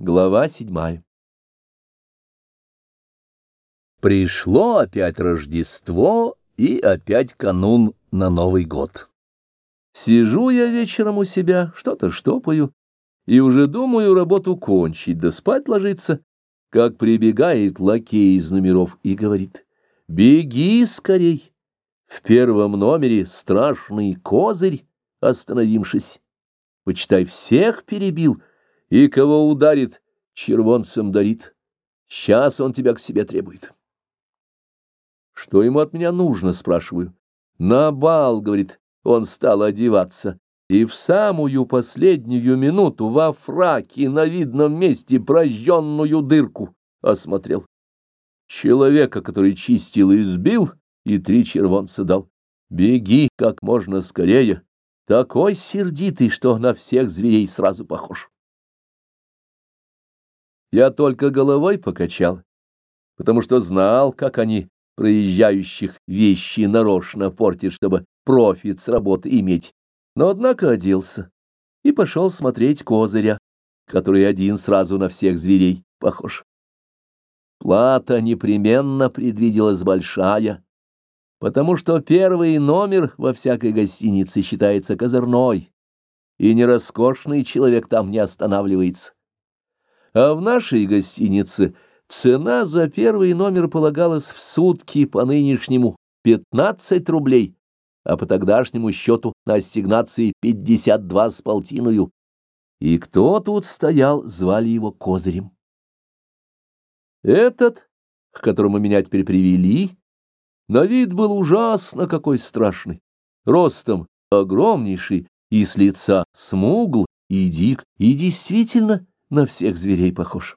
Глава седьмая Пришло опять Рождество и опять канун на Новый год. Сижу я вечером у себя, что-то штопаю, и уже думаю работу кончить, да спать ложиться, как прибегает лакей из номеров и говорит «Беги скорей!» В первом номере страшный козырь, остановившись. Почитай, всех перебил, и кого ударит, червонцем дарит. Сейчас он тебя к себе требует. Что ему от меня нужно, спрашиваю. На бал, говорит, он стал одеваться, и в самую последнюю минуту во фраке на видном месте прожженную дырку осмотрел. Человека, который чистил и сбил, и три червонца дал. Беги как можно скорее, такой сердитый, что на всех зверей сразу похож. Я только головой покачал, потому что знал, как они проезжающих вещи нарочно портят, чтобы профит с работы иметь. Но, однако, оделся и пошел смотреть козыря, который один сразу на всех зверей похож. Плата непременно предвиделась большая, потому что первый номер во всякой гостинице считается козырной, и нероскошный человек там не останавливается. А в нашей гостинице цена за первый номер полагалась в сутки по нынешнему 15 рублей, а по тогдашнему счету на ассигнации 52 с полтиную. И кто тут стоял, звали его Козырем. Этот, к которому меня теперь привели, на вид был ужасно какой страшный, ростом огромнейший, и с лица смугл, и дик, и действительно на всех зверей похож.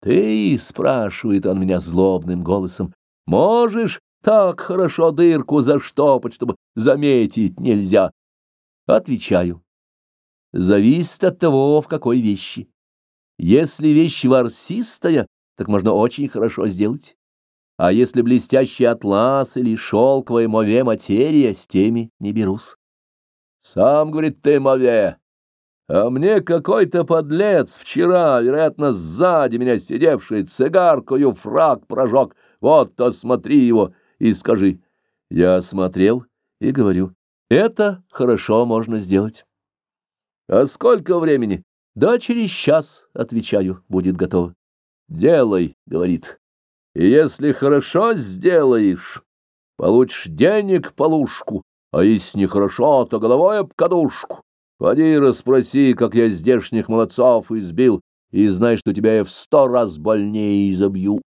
«Ты, — спрашивает он меня злобным голосом, — можешь так хорошо дырку заштопать, чтобы заметить нельзя?» Отвечаю. Зависит от того, в какой вещи. Если вещь ворсистая, так можно очень хорошо сделать. А если блестящий атлас или шелковая мове материя, с теми не берусь. Сам, говорит, ты мове. А мне какой-то подлец вчера, вероятно, сзади меня сидевший, цигаркою фраг прожег. Вот-то смотри его и скажи. Я смотрел и говорю, это хорошо можно сделать. А сколько времени? Да через час, отвечаю, будет готово. Делай, говорит. И если хорошо сделаешь, получишь денег полушку, а если нехорошо, то головой об кадушку. Поди расспроси, как я здешних молодцов избил, и знай, что тебя я в сто раз больнее изобью.